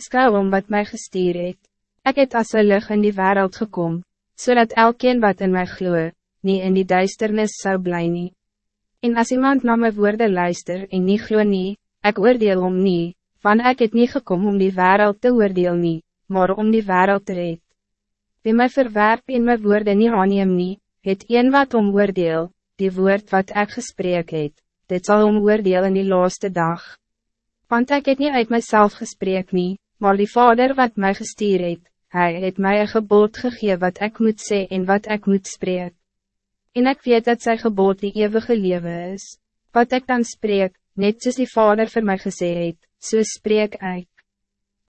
Skou om wat mij gestuur het. Ek het as een lig in die wereld gekom, zodat elkeen wat in mij gloe, niet in die duisternis zou blij nie. En als iemand na my woorde luister en nie glo nie, ek oordeel om nie, van ek het nie gekom om die wereld te oordeel nie, maar om die wereld te red. Wie my verwerp en my woorde nie aanneem nie, het een wat om oordeel, die woord wat ek gesprek het, dit zal om oordeel in die laaste dag. Want ik het niet uit mijzelf gesprek nie, maar die vader wat mij gestuur het, hij het mij een gebod gegeven wat ik moet zeggen en wat ik moet spreken. En ik weet dat zijn gebod die eeuwige leven is. Wat ik dan spreek, net soos die vader voor mij gezegd het, so spreek ik.